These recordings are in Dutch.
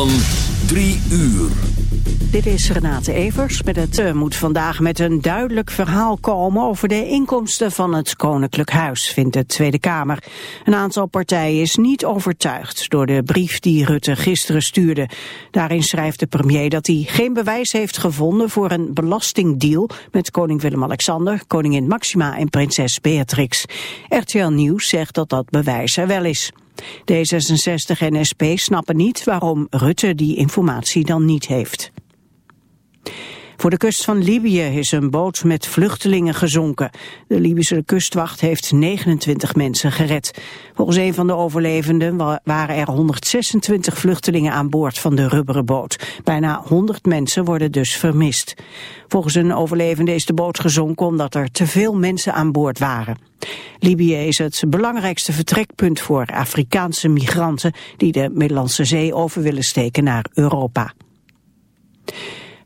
Van 3 uur. Dit is Renate Evers met het uh, moet vandaag met een duidelijk verhaal komen over de inkomsten van het Koninklijk Huis, vindt de Tweede Kamer. Een aantal partijen is niet overtuigd door de brief die Rutte gisteren stuurde. Daarin schrijft de premier dat hij geen bewijs heeft gevonden voor een belastingdeal met koning Willem-Alexander, koningin Maxima en prinses Beatrix. RTL Nieuws zegt dat dat bewijs er wel is. D66 en SP snappen niet waarom Rutte die informatie dan niet heeft. Voor de kust van Libië is een boot met vluchtelingen gezonken. De Libische kustwacht heeft 29 mensen gered. Volgens een van de overlevenden waren er 126 vluchtelingen aan boord van de rubberen boot. Bijna 100 mensen worden dus vermist. Volgens een overlevende is de boot gezonken omdat er te veel mensen aan boord waren. Libië is het belangrijkste vertrekpunt voor Afrikaanse migranten die de Middellandse Zee over willen steken naar Europa.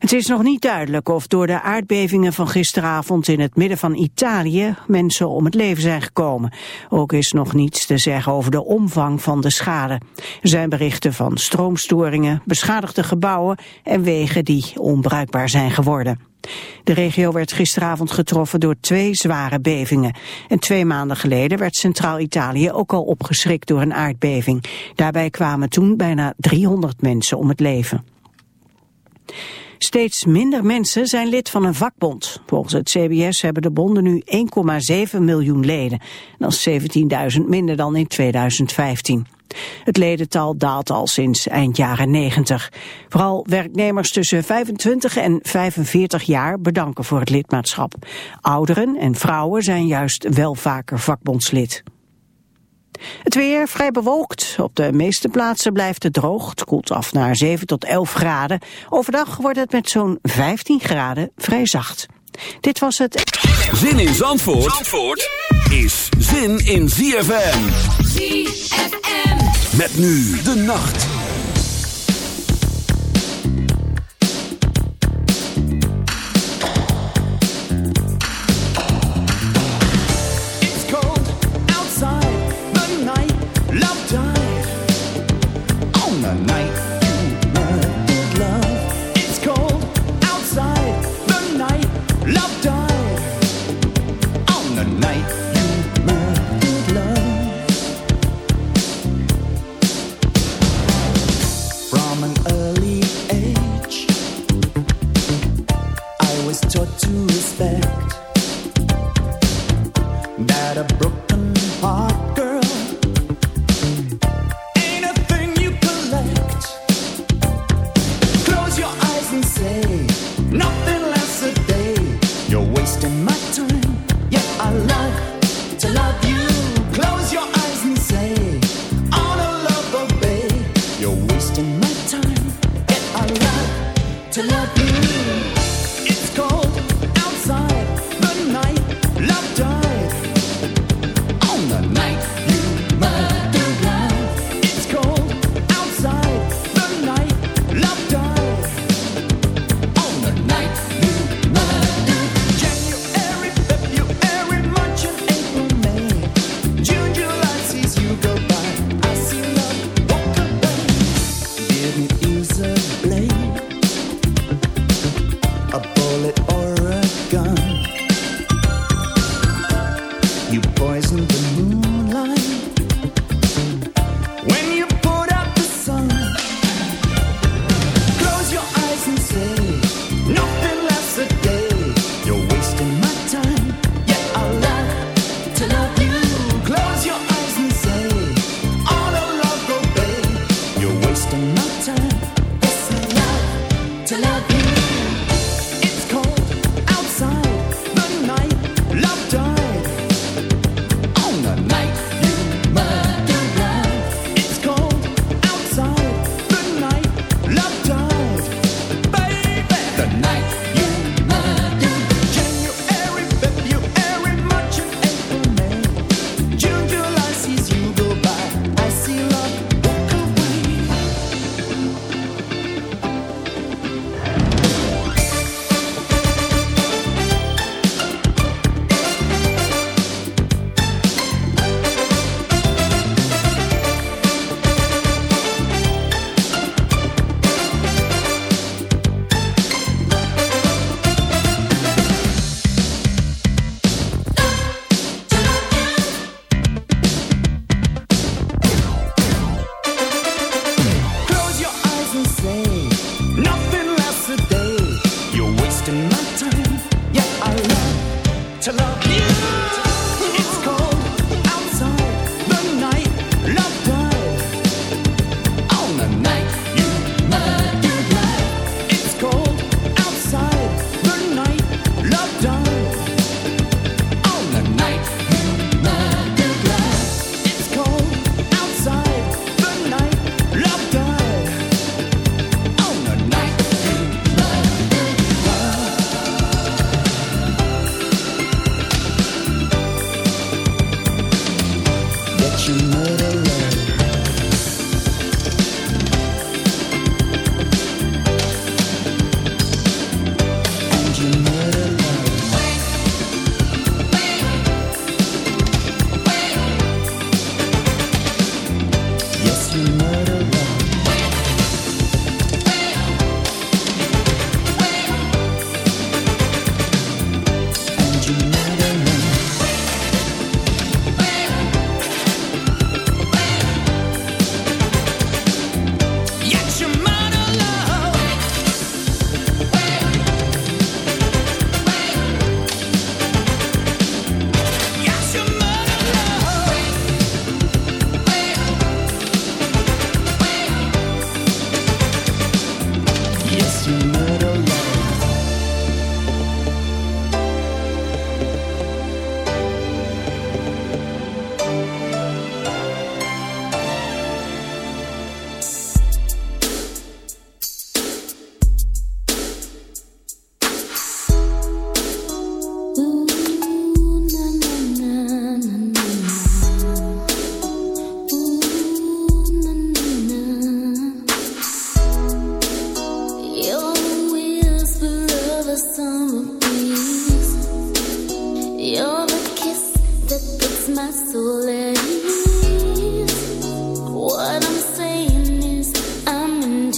Het is nog niet duidelijk of door de aardbevingen van gisteravond in het midden van Italië mensen om het leven zijn gekomen. Ook is nog niets te zeggen over de omvang van de schade. Er zijn berichten van stroomstoringen, beschadigde gebouwen en wegen die onbruikbaar zijn geworden. De regio werd gisteravond getroffen door twee zware bevingen. En twee maanden geleden werd Centraal-Italië ook al opgeschrikt door een aardbeving. Daarbij kwamen toen bijna 300 mensen om het leven. Steeds minder mensen zijn lid van een vakbond. Volgens het CBS hebben de bonden nu 1,7 miljoen leden. Dat is 17.000 minder dan in 2015. Het ledental daalt al sinds eind jaren 90. Vooral werknemers tussen 25 en 45 jaar bedanken voor het lidmaatschap. Ouderen en vrouwen zijn juist wel vaker vakbondslid. Het weer vrij bewolkt. Op de meeste plaatsen blijft het droog. Het koelt af naar 7 tot 11 graden. Overdag wordt het met zo'n 15 graden vrij zacht. Dit was het... Zin in Zandvoort, Zandvoort is zin in ZFM. ZFM. Met nu de nacht.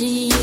see you.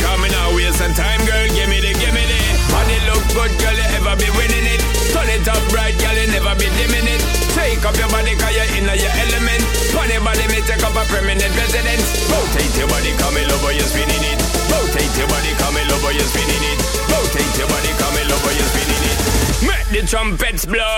Coming out, waste some time, girl, gimme the, gimme the. Body look good, girl, you ever be winning it. Turn it up right, girl, you never be dimming it. Take up your body, cause you're in your element. Funny body, me take up a permanent residence. Rotate your body, come in over, you're spinning it. Rotate your body, come in over, you're spinning it. Rotate your body, come in over, you're spinning it. Make the trumpets blow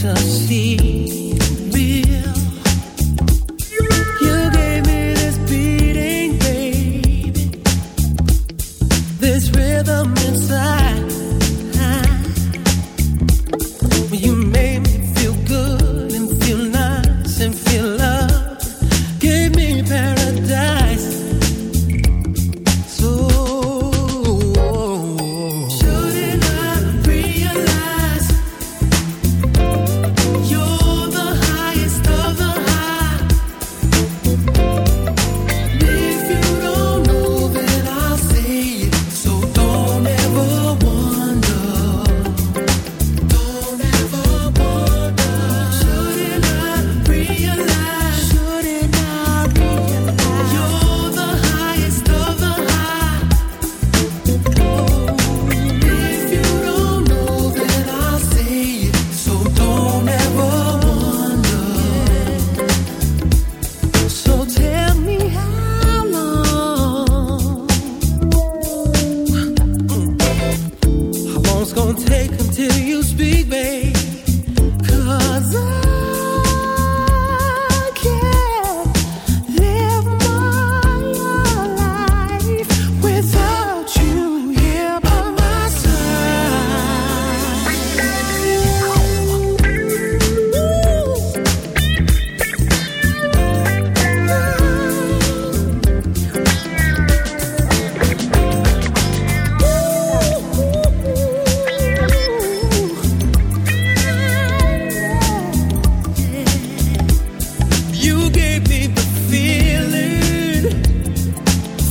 to see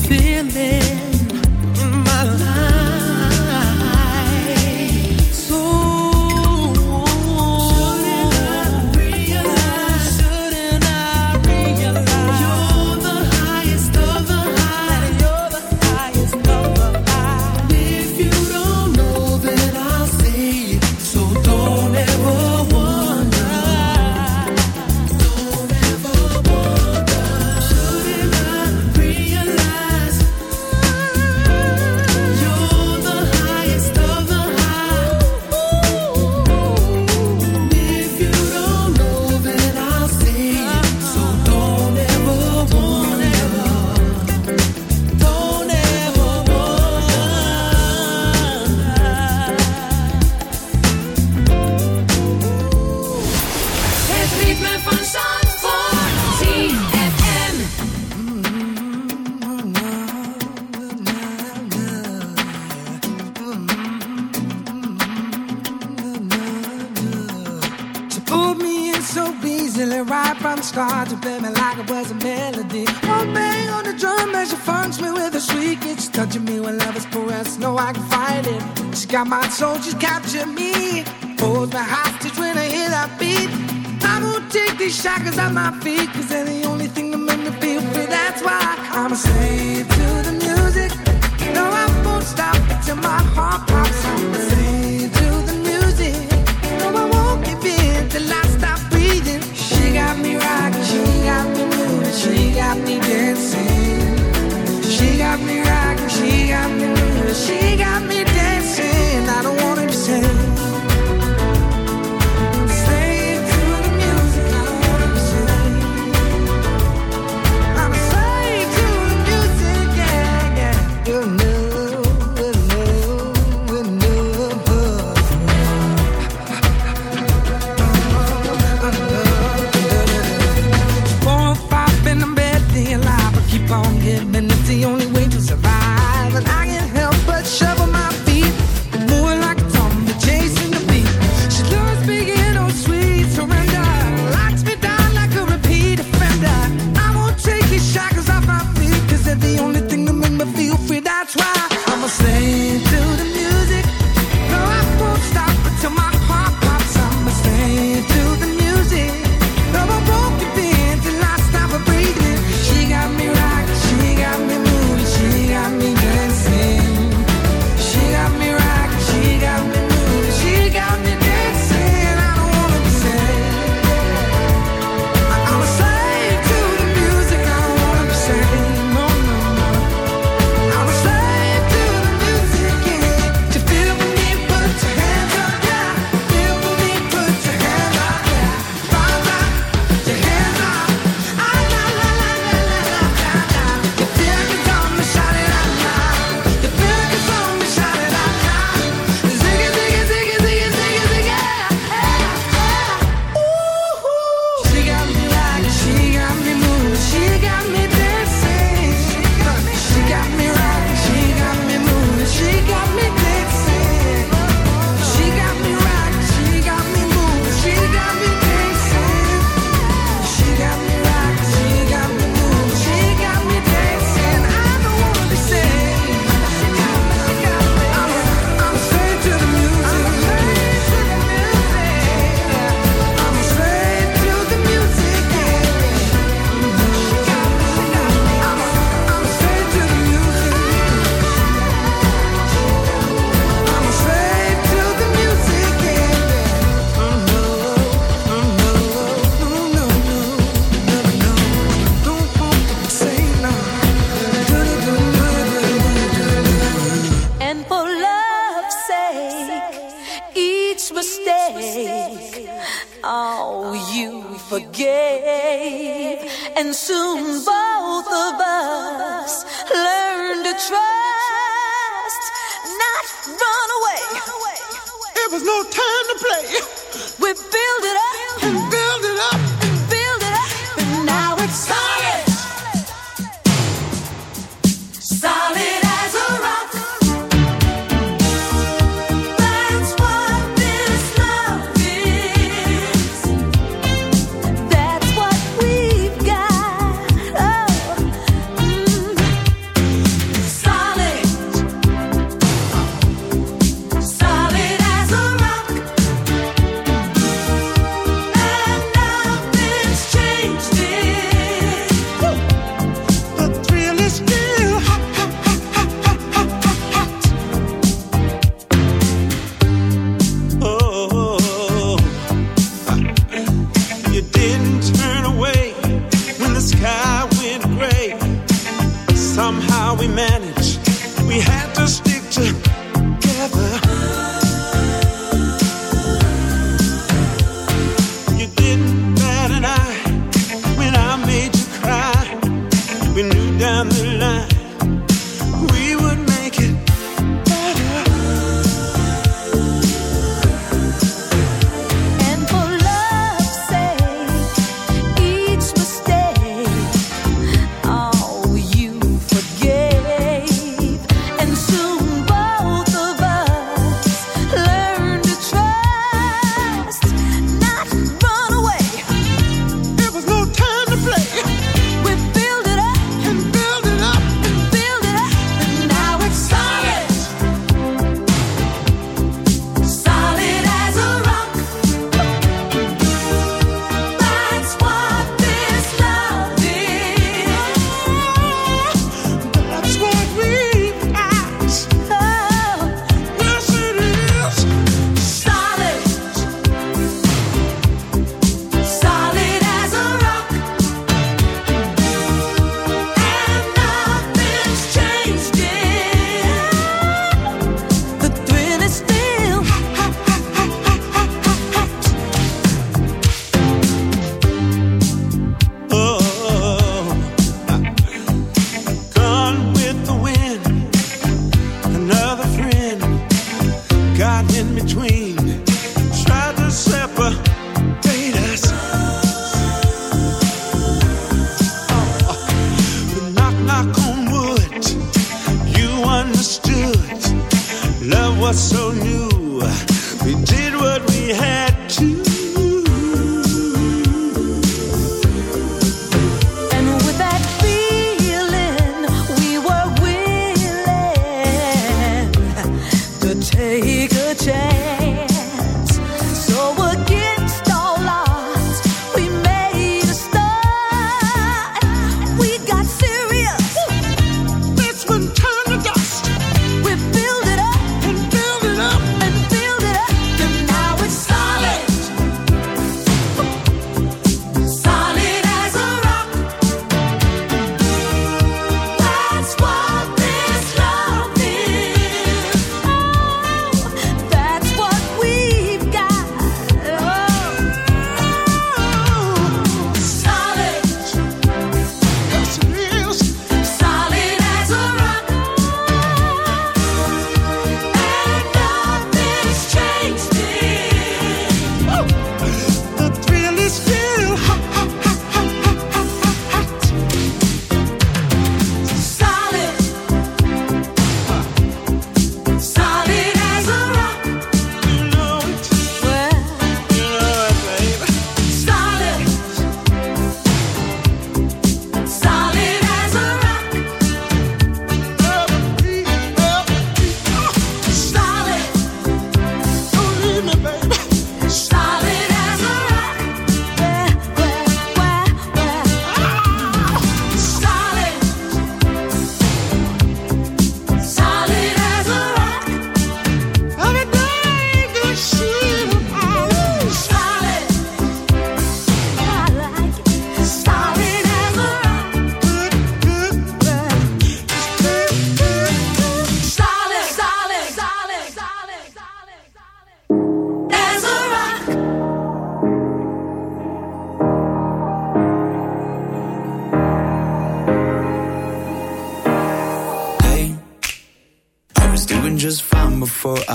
feeling cause I'm might feel